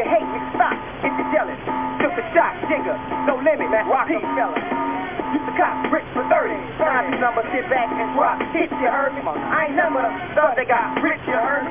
you hate me, stop, get you jealous. Took the shot, jigger, no limit, man. fellas. Used to cop bricks for 30. Now these numbers sit back and drop. Hit you heard me? I ain't number but a thug that got rich, you heard me?